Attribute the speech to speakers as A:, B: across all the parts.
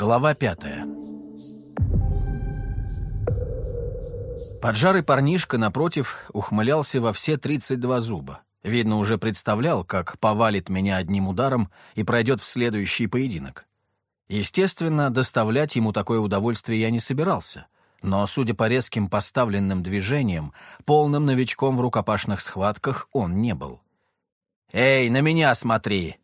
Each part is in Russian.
A: Глава пятая. Поджарый парнишка, напротив, ухмылялся во все 32 зуба. Видно, уже представлял, как повалит меня одним ударом и пройдет в следующий поединок. Естественно, доставлять ему такое удовольствие я не собирался, но, судя по резким поставленным движениям, полным новичком в рукопашных схватках он не был. «Эй, на меня смотри!»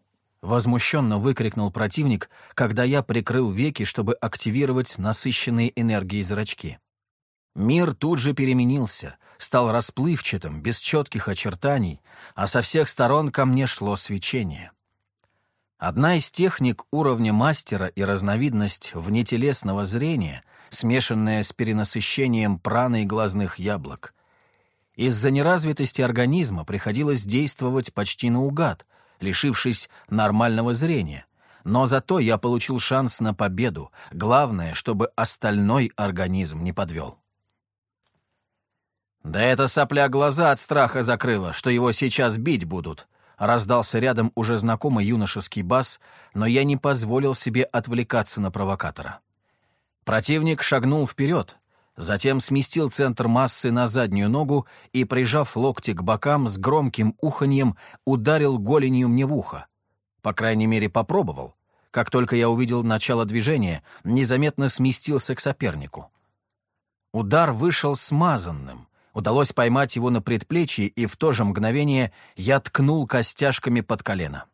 A: Возмущенно выкрикнул противник, когда я прикрыл веки, чтобы активировать насыщенные энергией зрачки. Мир тут же переменился, стал расплывчатым, без четких очертаний, а со всех сторон ко мне шло свечение. Одна из техник уровня мастера и разновидность внетелесного зрения, смешанная с перенасыщением праны и глазных яблок. Из-за неразвитости организма приходилось действовать почти наугад, лишившись нормального зрения. Но зато я получил шанс на победу. Главное, чтобы остальной организм не подвел. «Да эта сопля глаза от страха закрыла, что его сейчас бить будут», раздался рядом уже знакомый юношеский бас, но я не позволил себе отвлекаться на провокатора. Противник шагнул вперед, затем сместил центр массы на заднюю ногу и, прижав локти к бокам, с громким уханьем ударил голенью мне в ухо. По крайней мере, попробовал. Как только я увидел начало движения, незаметно сместился к сопернику. Удар вышел смазанным. Удалось поймать его на предплечье, и в то же мгновение я ткнул костяшками под колено.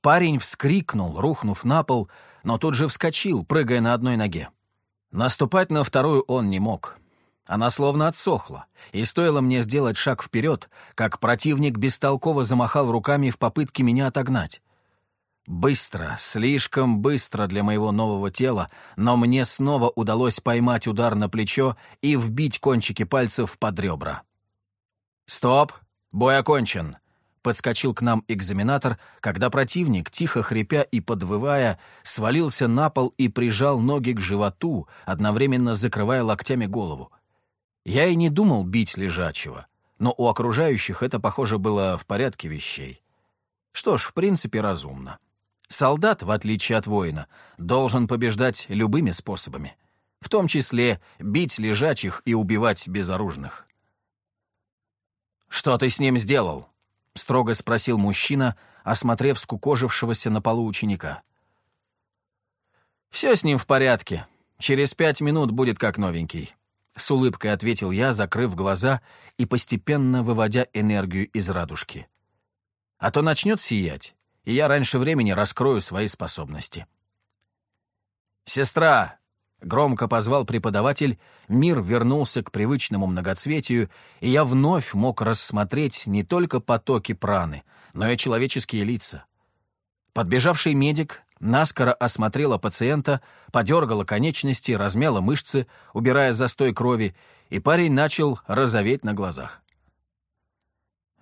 A: Парень вскрикнул, рухнув на пол, но тут же вскочил, прыгая на одной ноге. Наступать на вторую он не мог. Она словно отсохла, и стоило мне сделать шаг вперед, как противник бестолково замахал руками в попытке меня отогнать. Быстро, слишком быстро для моего нового тела, но мне снова удалось поймать удар на плечо и вбить кончики пальцев под ребра. «Стоп! Бой окончен!» Подскочил к нам экзаменатор, когда противник, тихо хрипя и подвывая, свалился на пол и прижал ноги к животу, одновременно закрывая локтями голову. Я и не думал бить лежачего, но у окружающих это, похоже, было в порядке вещей. Что ж, в принципе, разумно. Солдат, в отличие от воина, должен побеждать любыми способами, в том числе бить лежачих и убивать безоружных. «Что ты с ним сделал?» — строго спросил мужчина, осмотрев скукожившегося на полу ученика. «Все с ним в порядке. Через пять минут будет как новенький», — с улыбкой ответил я, закрыв глаза и постепенно выводя энергию из радужки. «А то начнет сиять, и я раньше времени раскрою свои способности». «Сестра, Громко позвал преподаватель, мир вернулся к привычному многоцветию, и я вновь мог рассмотреть не только потоки праны, но и человеческие лица. Подбежавший медик наскоро осмотрела пациента, подергала конечности, размяла мышцы, убирая застой крови, и парень начал розоветь на глазах.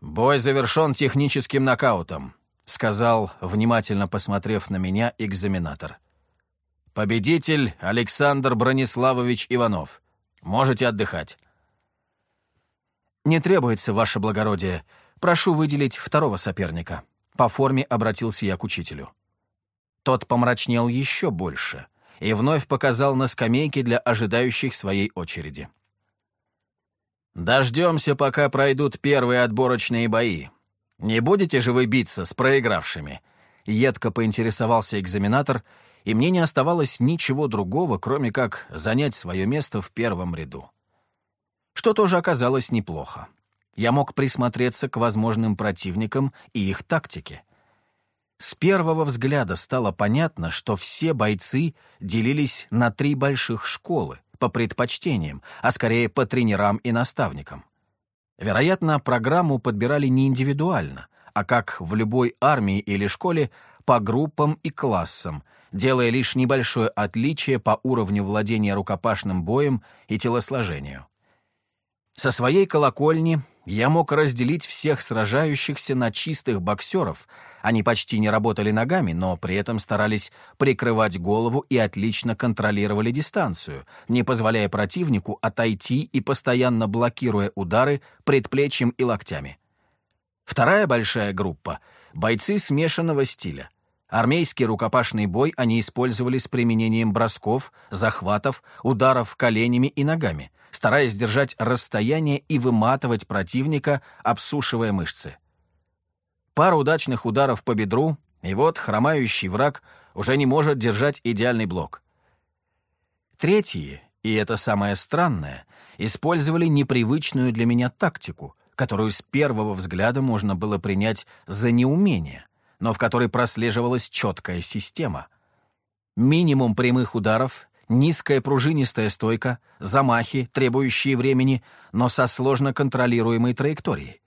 A: «Бой завершен техническим нокаутом», — сказал, внимательно посмотрев на меня, экзаменатор. — Победитель Александр Брониславович Иванов. Можете отдыхать. Не требуется, ваше благородие. Прошу выделить второго соперника. По форме обратился я к учителю. Тот помрачнел еще больше и вновь показал на скамейке для ожидающих своей очереди. «Дождемся, пока пройдут первые отборочные бои. Не будете же вы биться с проигравшими?» Едко поинтересовался экзаменатор и мне не оставалось ничего другого, кроме как занять свое место в первом ряду. Что тоже оказалось неплохо. Я мог присмотреться к возможным противникам и их тактике. С первого взгляда стало понятно, что все бойцы делились на три больших школы по предпочтениям, а скорее по тренерам и наставникам. Вероятно, программу подбирали не индивидуально, а как в любой армии или школе по группам и классам — делая лишь небольшое отличие по уровню владения рукопашным боем и телосложению. Со своей колокольни я мог разделить всех сражающихся на чистых боксеров. Они почти не работали ногами, но при этом старались прикрывать голову и отлично контролировали дистанцию, не позволяя противнику отойти и постоянно блокируя удары предплечьем и локтями. Вторая большая группа — бойцы смешанного стиля — Армейский рукопашный бой они использовали с применением бросков, захватов, ударов коленями и ногами, стараясь держать расстояние и выматывать противника, обсушивая мышцы. Пара удачных ударов по бедру, и вот хромающий враг уже не может держать идеальный блок. Третьи, и это самое странное, использовали непривычную для меня тактику, которую с первого взгляда можно было принять за неумение, но в которой прослеживалась четкая система. Минимум прямых ударов, низкая пружинистая стойка, замахи, требующие времени, но со сложно контролируемой траекторией.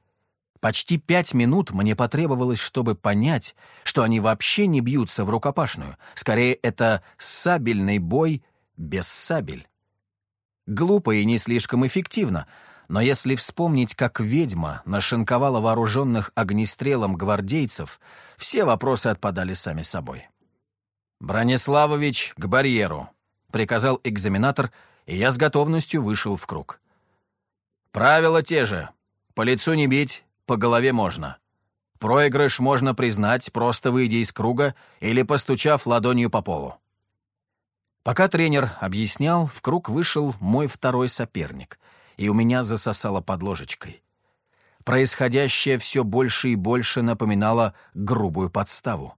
A: Почти пять минут мне потребовалось, чтобы понять, что они вообще не бьются в рукопашную. Скорее, это сабельный бой без сабель. Глупо и не слишком эффективно, но если вспомнить, как ведьма нашинковала вооруженных огнестрелом гвардейцев, все вопросы отпадали сами собой. «Брониславович, к барьеру», — приказал экзаменатор, и я с готовностью вышел в круг. «Правила те же. По лицу не бить, по голове можно. Проигрыш можно признать, просто выйдя из круга или постучав ладонью по полу. Пока тренер объяснял, в круг вышел мой второй соперник, и у меня засосало под ложечкой. Происходящее все больше и больше напоминало грубую подставу.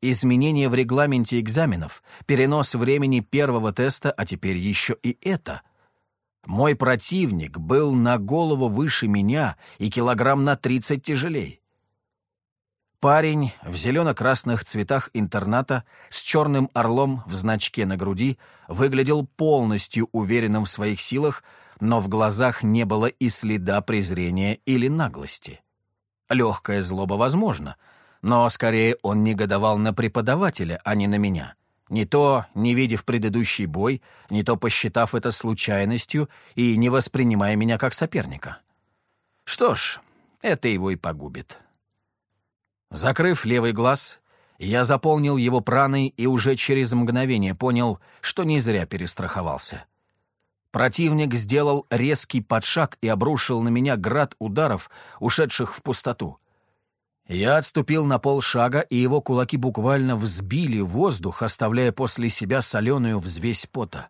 A: Изменения в регламенте экзаменов, перенос времени первого теста, а теперь еще и это. Мой противник был на голову выше меня и килограмм на 30 тяжелей. Парень в зелено-красных цветах интерната с черным орлом в значке на груди выглядел полностью уверенным в своих силах, но в глазах не было и следа презрения или наглости. Легкая злоба возможно, но скорее он негодовал на преподавателя, а не на меня. Не то, не видев предыдущий бой, не то посчитав это случайностью и не воспринимая меня как соперника. Что ж, это его и погубит. Закрыв левый глаз, я заполнил его праной и уже через мгновение понял, что не зря перестраховался. Противник сделал резкий подшаг и обрушил на меня град ударов, ушедших в пустоту. Я отступил на полшага, и его кулаки буквально взбили воздух, оставляя после себя соленую взвесь пота.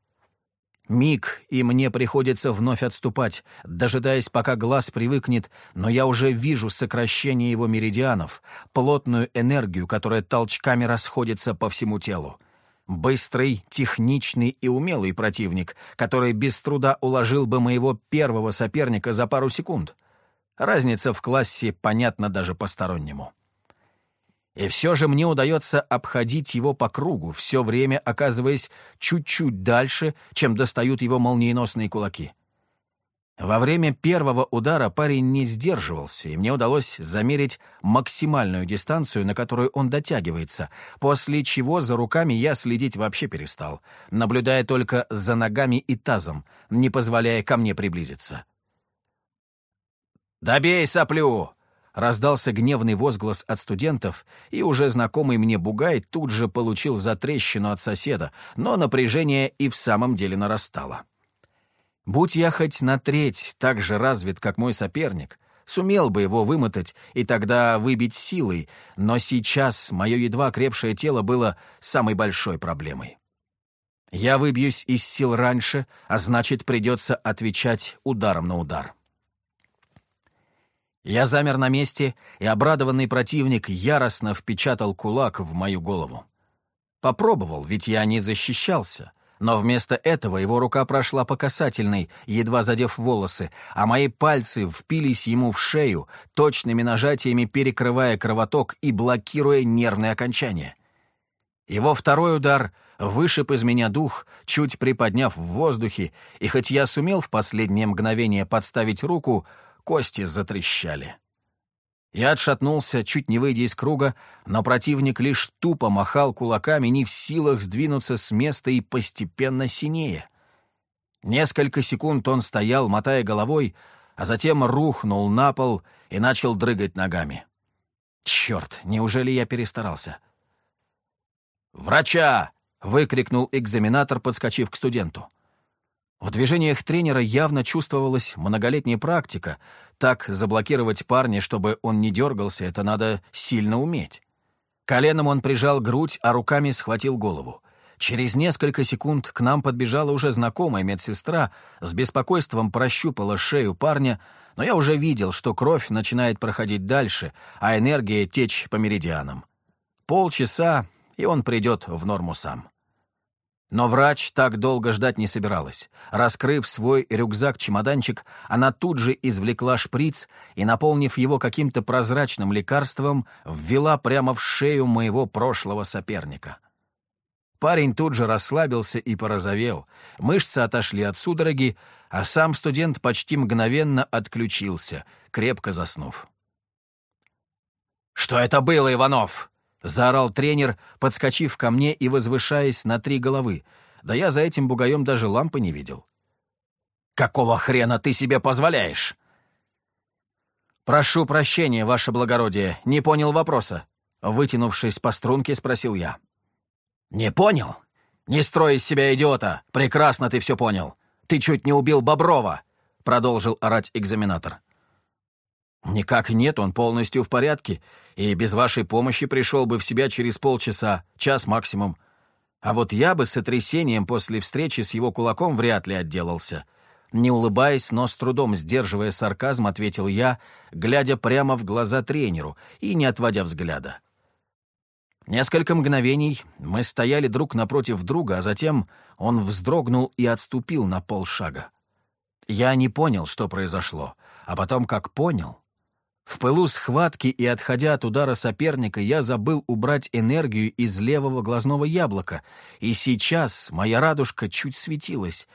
A: Миг, и мне приходится вновь отступать, дожидаясь, пока глаз привыкнет, но я уже вижу сокращение его меридианов, плотную энергию, которая толчками расходится по всему телу. Быстрый, техничный и умелый противник, который без труда уложил бы моего первого соперника за пару секунд. Разница в классе понятна даже постороннему. И все же мне удается обходить его по кругу, все время оказываясь чуть-чуть дальше, чем достают его молниеносные кулаки. Во время первого удара парень не сдерживался, и мне удалось замерить максимальную дистанцию, на которую он дотягивается, после чего за руками я следить вообще перестал, наблюдая только за ногами и тазом, не позволяя ко мне приблизиться. «Добей соплю!» Раздался гневный возглас от студентов, и уже знакомый мне бугай тут же получил затрещину от соседа, но напряжение и в самом деле нарастало. Будь я хоть на треть так же развит, как мой соперник, сумел бы его вымотать и тогда выбить силой, но сейчас мое едва крепшее тело было самой большой проблемой. Я выбьюсь из сил раньше, а значит, придется отвечать ударом на удар. Я замер на месте, и обрадованный противник яростно впечатал кулак в мою голову. Попробовал, ведь я не защищался, но вместо этого его рука прошла по касательной, едва задев волосы, а мои пальцы впились ему в шею, точными нажатиями перекрывая кровоток и блокируя нервные окончания. Его второй удар вышиб из меня дух, чуть приподняв в воздухе, и хоть я сумел в последнее мгновение подставить руку, кости затрещали. Я отшатнулся, чуть не выйдя из круга, но противник лишь тупо махал кулаками, не в силах сдвинуться с места и постепенно синее. Несколько секунд он стоял, мотая головой, а затем рухнул на пол и начал дрыгать ногами. Черт, неужели я перестарался? «Врача!» — выкрикнул экзаменатор, подскочив к студенту. В движениях тренера явно чувствовалась многолетняя практика. Так заблокировать парня, чтобы он не дергался, это надо сильно уметь. Коленом он прижал грудь, а руками схватил голову. Через несколько секунд к нам подбежала уже знакомая медсестра, с беспокойством прощупала шею парня, но я уже видел, что кровь начинает проходить дальше, а энергия течь по меридианам. Полчаса, и он придет в норму сам. Но врач так долго ждать не собиралась. Раскрыв свой рюкзак-чемоданчик, она тут же извлекла шприц и, наполнив его каким-то прозрачным лекарством, ввела прямо в шею моего прошлого соперника. Парень тут же расслабился и порозовел, мышцы отошли от судороги, а сам студент почти мгновенно отключился, крепко заснув. «Что это было, Иванов?» — заорал тренер, подскочив ко мне и возвышаясь на три головы. Да я за этим бугаем даже лампы не видел. «Какого хрена ты себе позволяешь?» «Прошу прощения, ваше благородие, не понял вопроса», — вытянувшись по струнке, спросил я. «Не понял? Не строй из себя идиота! Прекрасно ты все понял! Ты чуть не убил Боброва!» — продолжил орать экзаменатор. «Никак нет, он полностью в порядке, и без вашей помощи пришел бы в себя через полчаса, час максимум. А вот я бы с сотрясением после встречи с его кулаком вряд ли отделался». Не улыбаясь, но с трудом сдерживая сарказм, ответил я, глядя прямо в глаза тренеру и не отводя взгляда. Несколько мгновений мы стояли друг напротив друга, а затем он вздрогнул и отступил на полшага. Я не понял, что произошло, а потом как понял. В пылу схватки и отходя от удара соперника, я забыл убрать энергию из левого глазного яблока, и сейчас моя радужка чуть светилась.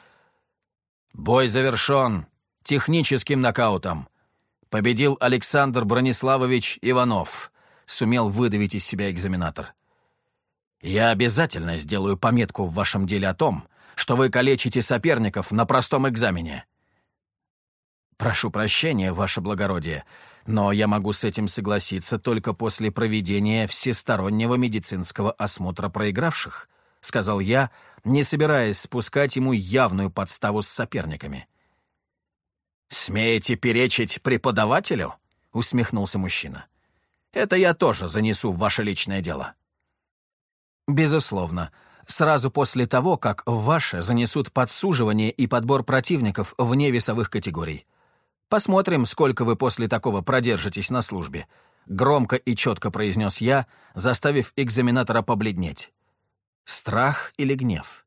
A: «Бой завершен техническим нокаутом», — победил Александр Брониславович Иванов — сумел выдавить из себя экзаменатор. «Я обязательно сделаю пометку в вашем деле о том, что вы калечите соперников на простом экзамене». «Прошу прощения, ваше благородие, но я могу с этим согласиться только после проведения всестороннего медицинского осмотра проигравших», — сказал я, не собираясь спускать ему явную подставу с соперниками. «Смеете перечить преподавателю?» — усмехнулся мужчина. Это я тоже занесу в ваше личное дело». «Безусловно. Сразу после того, как в ваше занесут подсуживание и подбор противников вне весовых категорий. Посмотрим, сколько вы после такого продержитесь на службе», — громко и четко произнес я, заставив экзаменатора побледнеть. «Страх или гнев?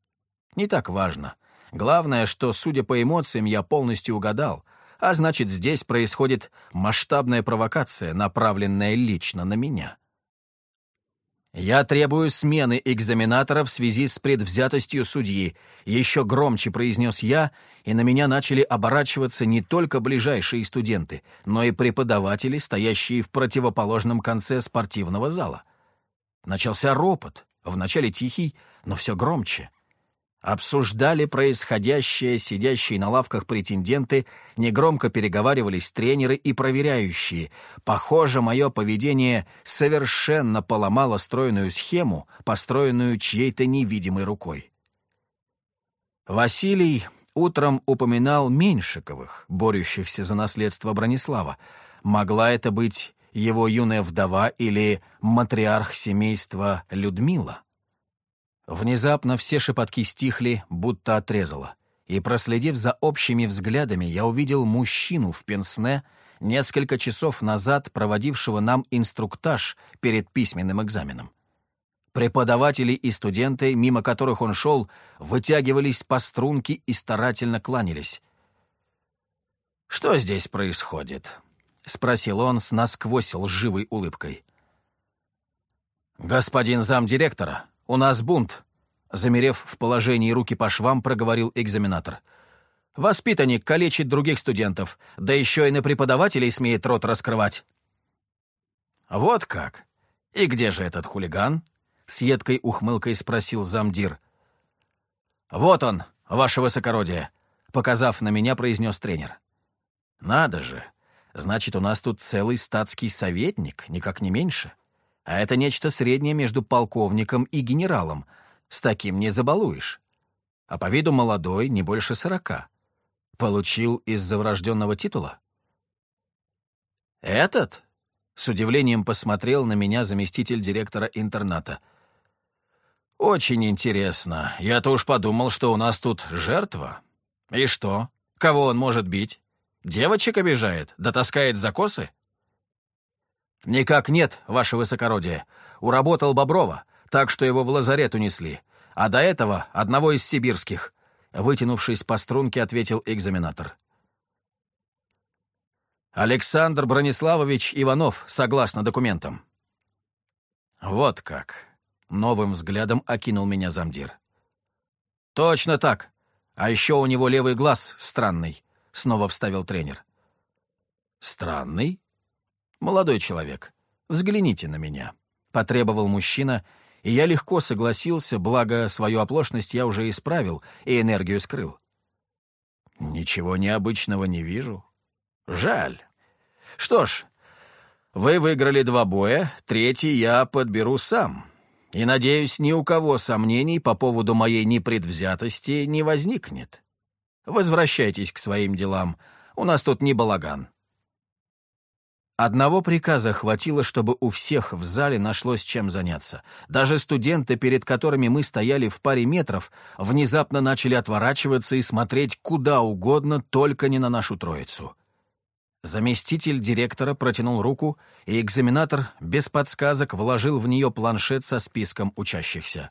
A: Не так важно. Главное, что, судя по эмоциям, я полностью угадал, а значит, здесь происходит масштабная провокация, направленная лично на меня. «Я требую смены экзаменатора в связи с предвзятостью судьи», еще громче произнес я, и на меня начали оборачиваться не только ближайшие студенты, но и преподаватели, стоящие в противоположном конце спортивного зала. Начался ропот, вначале тихий, но все громче — Обсуждали происходящее сидящие на лавках претенденты, негромко переговаривались тренеры и проверяющие. Похоже, мое поведение совершенно поломало стройную схему, построенную чьей-то невидимой рукой. Василий утром упоминал Меньшиковых, борющихся за наследство Бронислава. Могла это быть его юная вдова или матриарх семейства Людмила? Внезапно все шепотки стихли, будто отрезало. И, проследив за общими взглядами, я увидел мужчину в пенсне, несколько часов назад проводившего нам инструктаж перед письменным экзаменом. Преподаватели и студенты, мимо которых он шел, вытягивались по струнке и старательно кланялись. «Что здесь происходит?» — спросил он с насквозь лживой улыбкой. «Господин замдиректора, «У нас бунт», — замерев в положении руки по швам, проговорил экзаменатор. «Воспитанник калечит других студентов, да еще и на преподавателей смеет рот раскрывать». «Вот как? И где же этот хулиган?» — с едкой ухмылкой спросил замдир. «Вот он, ваше высокородие», — показав на меня, произнес тренер. «Надо же! Значит, у нас тут целый статский советник, никак не меньше. А это нечто среднее между полковником и генералом. С таким не забалуешь. А по виду молодой, не больше сорока. Получил из-за врожденного титула? «Этот?» С удивлением посмотрел на меня заместитель директора интерната. «Очень интересно. Я-то уж подумал, что у нас тут жертва. И что? Кого он может бить? Девочек обижает? Да таскает за косы?» «Никак нет, ваше высокородие. Уработал Боброва, так что его в лазарет унесли. А до этого одного из сибирских», — вытянувшись по струнке, ответил экзаменатор. Александр Брониславович Иванов, согласно документам. Вот как. Новым взглядом окинул меня замдир. Точно так. А еще у него левый глаз странный, снова вставил тренер. Странный? Молодой человек, взгляните на меня, потребовал мужчина, и я легко согласился, благо свою оплошность я уже исправил и энергию скрыл. Ничего необычного не вижу, Жаль. Что ж, вы выиграли два боя, третий я подберу сам. И, надеюсь, ни у кого сомнений по поводу моей непредвзятости не возникнет. Возвращайтесь к своим делам. У нас тут не балаган. Одного приказа хватило, чтобы у всех в зале нашлось чем заняться. Даже студенты, перед которыми мы стояли в паре метров, внезапно начали отворачиваться и смотреть куда угодно, только не на нашу троицу. Заместитель директора протянул руку, и экзаменатор без подсказок вложил в нее планшет со списком учащихся.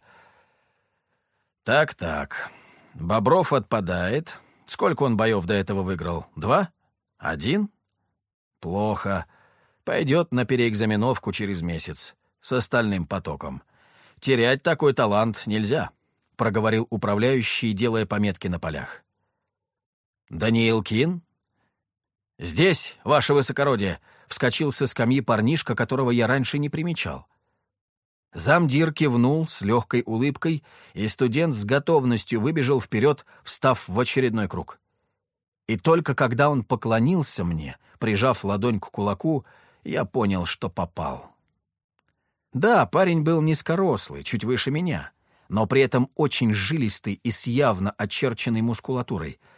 A: «Так-так. Бобров отпадает. Сколько он боев до этого выиграл? Два? Один? Плохо. Пойдет на переэкзаменовку через месяц. С остальным потоком. Терять такой талант нельзя», — проговорил управляющий, делая пометки на полях. «Даниил Кин?» «Здесь, ваше высокородие!» — вскочил со скамьи парнишка, которого я раньше не примечал. Замдир кивнул с легкой улыбкой, и студент с готовностью выбежал вперед, встав в очередной круг. И только когда он поклонился мне, прижав ладонь к кулаку, я понял, что попал. Да, парень был низкорослый, чуть выше меня, но при этом очень жилистый и с явно очерченной мускулатурой —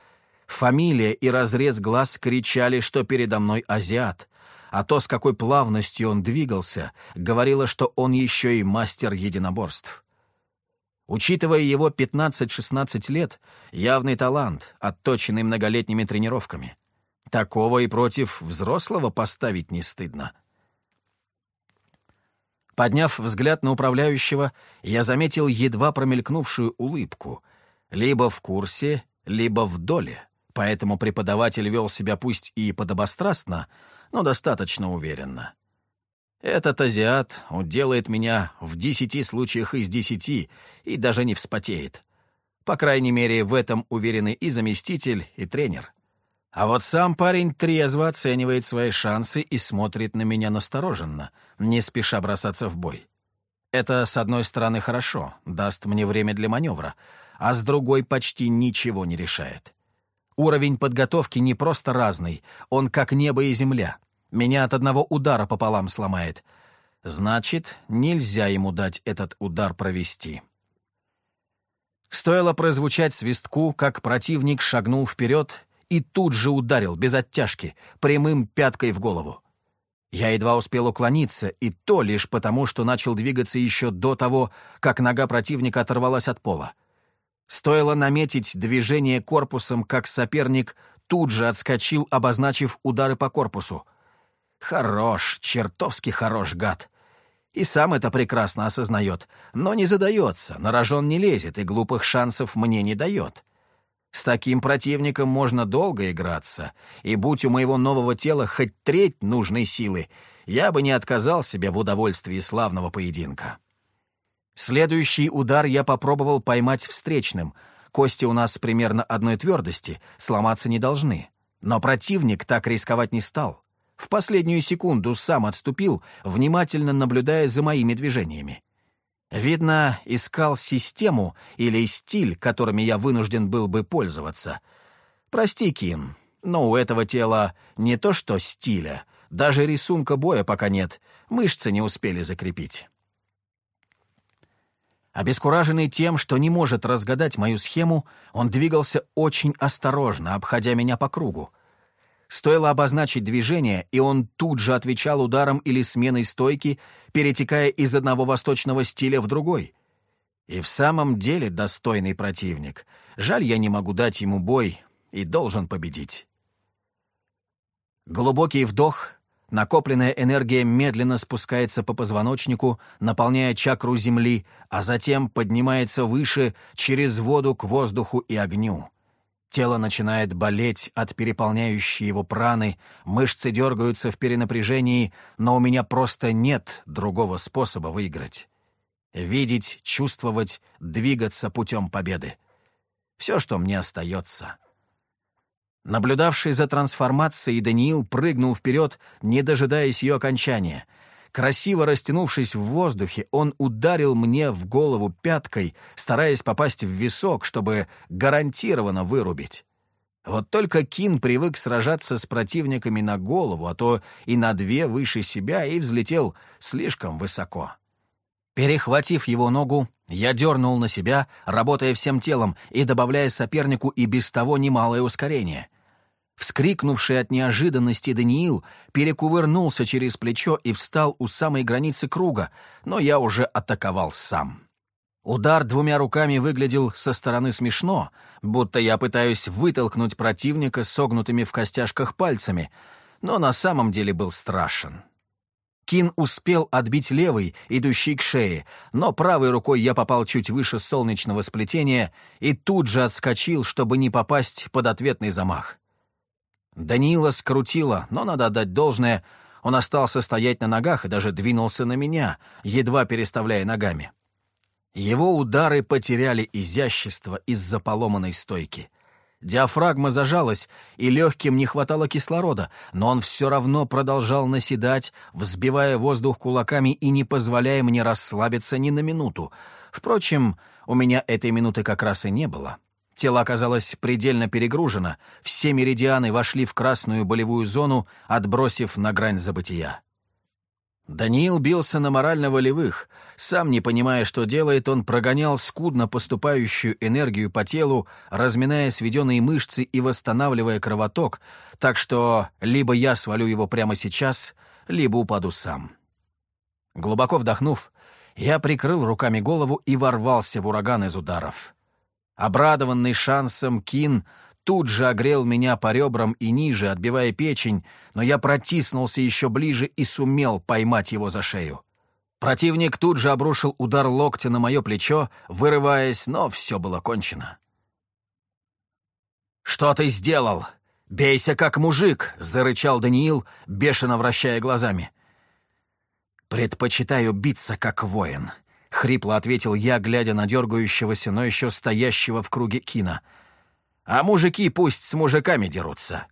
A: Фамилия и разрез глаз кричали, что передо мной азиат, а то, с какой плавностью он двигался, говорило, что он еще и мастер единоборств. Учитывая его 15-16 лет, явный талант, отточенный многолетними тренировками. Такого и против взрослого поставить не стыдно. Подняв взгляд на управляющего, я заметил едва промелькнувшую улыбку. Либо в курсе, либо в доле. Поэтому преподаватель вел себя пусть и подобострастно, но достаточно уверенно. Этот азиат уделает меня в десяти случаях из десяти и даже не вспотеет. По крайней мере, в этом уверены и заместитель, и тренер. А вот сам парень трезво оценивает свои шансы и смотрит на меня настороженно, не спеша бросаться в бой. Это, с одной стороны, хорошо, даст мне время для маневра, а с другой почти ничего не решает. Уровень подготовки не просто разный, он как небо и земля. Меня от одного удара пополам сломает. Значит, нельзя ему дать этот удар провести. Стоило прозвучать свистку, как противник шагнул вперед и тут же ударил, без оттяжки, прямым пяткой в голову. Я едва успел уклониться, и то лишь потому, что начал двигаться еще до того, как нога противника оторвалась от пола. Стоило наметить движение корпусом, как соперник тут же отскочил, обозначив удары по корпусу. Хорош, чертовски хорош, гад. И сам это прекрасно осознает, но не задается, на рожон не лезет и глупых шансов мне не дает. С таким противником можно долго играться, и будь у моего нового тела хоть треть нужной силы, я бы не отказал себе в удовольствии славного поединка. Следующий удар я попробовал поймать встречным. Кости у нас примерно одной твердости, сломаться не должны. Но противник так рисковать не стал. В последнюю секунду сам отступил, внимательно наблюдая за моими движениями. Видно, искал систему или стиль, которыми я вынужден был бы пользоваться. Прости, Кин, но у этого тела не то что стиля, даже рисунка боя пока нет, мышцы не успели закрепить. Обескураженный тем, что не может разгадать мою схему, он двигался очень осторожно, обходя меня по кругу. Стоило обозначить движение, и он тут же отвечал ударом или сменой стойки, перетекая из одного восточного стиля в другой. И в самом деле достойный противник. Жаль, я не могу дать ему бой и должен победить. Глубокий вдох, накопленная энергия медленно спускается по позвоночнику, наполняя чакру земли, а затем поднимается выше через воду к воздуху и огню. Тело начинает болеть от переполняющей его праны, мышцы дергаются в перенапряжении, но у меня просто нет другого способа выиграть. Видеть, чувствовать, двигаться путем победы. Все, что мне остается. Наблюдавший за трансформацией, Даниил прыгнул вперед, не дожидаясь ее окончания — Красиво растянувшись в воздухе, он ударил мне в голову пяткой, стараясь попасть в висок, чтобы гарантированно вырубить. Вот только Кин привык сражаться с противниками на голову, а то и на две выше себя, и взлетел слишком высоко. Перехватив его ногу, я дернул на себя, работая всем телом и добавляя сопернику и без того немалое ускорение. Вскрикнувший от неожиданности Даниил перекувырнулся через плечо и встал у самой границы круга, но я уже атаковал сам. Удар двумя руками выглядел со стороны смешно, будто я пытаюсь вытолкнуть противника согнутыми в костяшках пальцами, но на самом деле был страшен. Кин успел отбить левый, идущий к шее, но правой рукой я попал чуть выше солнечного сплетения и тут же отскочил, чтобы не попасть под ответный замах. Данила скрутило, но надо отдать должное, он остался стоять на ногах и даже двинулся на меня, едва переставляя ногами. Его удары потеряли изящество из-за поломанной стойки. Диафрагма зажалась, и легким не хватало кислорода, но он все равно продолжал наседать, взбивая воздух кулаками и не позволяя мне расслабиться ни на минуту. Впрочем, у меня этой минуты как раз и не было. Тело оказалось предельно перегружено, все меридианы вошли в красную болевую зону, отбросив на грань забытия. Даниил бился на морально-волевых. Сам не понимая, что делает, он прогонял скудно поступающую энергию по телу, разминая сведенные мышцы и восстанавливая кровоток, так что либо я свалю его прямо сейчас, либо упаду сам. Глубоко вдохнув, я прикрыл руками голову и ворвался в ураган из ударов. Обрадованный шансом Кин тут же огрел меня по ребрам и ниже, отбивая печень, но я протиснулся еще ближе и сумел поймать его за шею. Противник тут же обрушил удар локтя на мое плечо, вырываясь, но все было кончено. «Что ты сделал? Бейся как мужик!» — зарычал Даниил, бешено вращая глазами. «Предпочитаю биться как воин», — хрипло ответил я, глядя на дергающегося, но еще стоящего в круге Кина. «А мужики пусть с мужиками дерутся».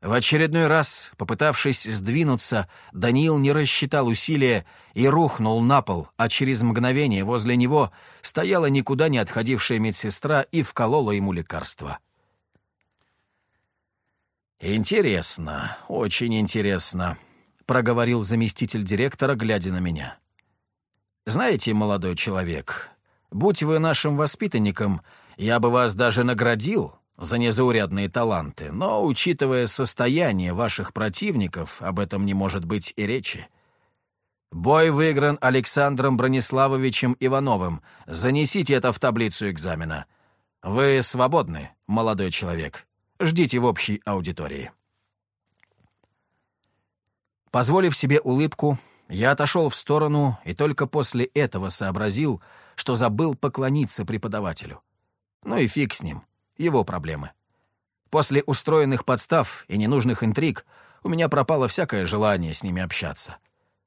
A: В очередной раз, попытавшись сдвинуться, Даниил не рассчитал усилия и рухнул на пол, а через мгновение возле него стояла никуда не отходившая медсестра и вколола ему лекарство. «Интересно, очень интересно», — проговорил заместитель директора, глядя на меня. Знаете, молодой человек, будь вы нашим воспитанником, я бы вас даже наградил за незаурядные таланты, но, учитывая состояние ваших противников, об этом не может быть и речи. Бой выигран Александром Брониславовичем Ивановым. Занесите это в таблицу экзамена. Вы свободны, молодой человек. Ждите в общей аудитории. Позволив себе улыбку, я отошел в сторону и только после этого сообразил, что забыл поклониться преподавателю. Ну и фиг с ним, его проблемы. После устроенных подстав и ненужных интриг у меня пропало всякое желание с ними общаться.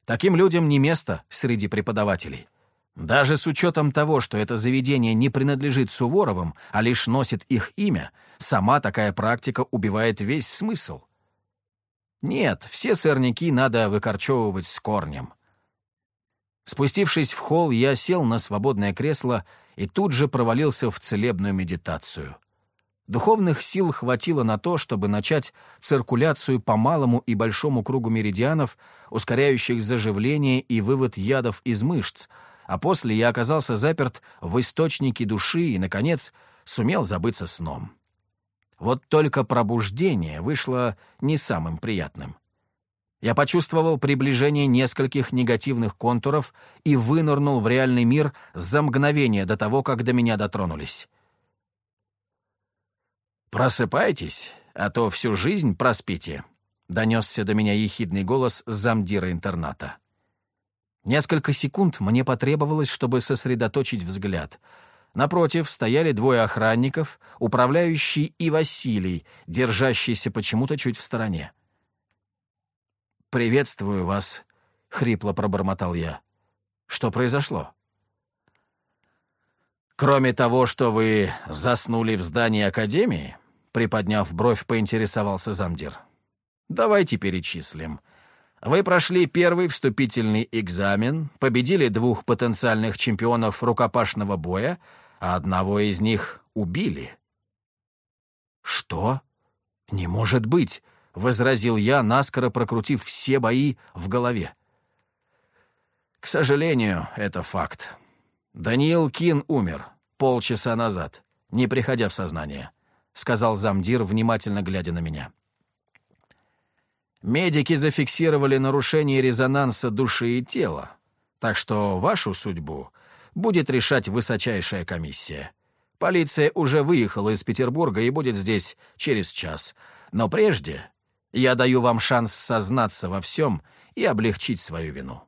A: Таким людям не место среди преподавателей. Даже с учетом того, что это заведение не принадлежит Суворовым, а лишь носит их имя, сама такая практика убивает весь смысл. Нет, все сорняки надо выкорчевывать с корнем. Спустившись в холл, я сел на свободное кресло и тут же провалился в целебную медитацию. Духовных сил хватило на то, чтобы начать циркуляцию по малому и большому кругу меридианов, ускоряющих заживление и вывод ядов из мышц, а после я оказался заперт в источнике души и, наконец, сумел забыться сном. Вот только пробуждение вышло не самым приятным. Я почувствовал приближение нескольких негативных контуров и вынырнул в реальный мир за мгновение до того, как до меня дотронулись. «Просыпайтесь, а то всю жизнь проспите», — донесся до меня ехидный голос замдира интерната. Несколько секунд мне потребовалось, чтобы сосредоточить взгляд — Напротив стояли двое охранников, управляющий и Василий, держащийся почему-то чуть в стороне. «Приветствую вас», — хрипло пробормотал я. «Что произошло?» «Кроме того, что вы заснули в здании Академии», — приподняв бровь, поинтересовался замдир. «Давайте перечислим. Вы прошли первый вступительный экзамен, победили двух потенциальных чемпионов рукопашного боя, а одного из них убили. «Что? Не может быть!» — возразил я, наскоро прокрутив все бои в голове. «К сожалению, это факт. Даниил Кин умер полчаса назад, не приходя в сознание», — сказал замдир, внимательно глядя на меня. «Медики зафиксировали нарушение резонанса души и тела, так что вашу судьбу будет решать высочайшая комиссия. Полиция уже выехала из Петербурга и будет здесь через час. Но прежде я даю вам шанс сознаться во всем и облегчить свою вину.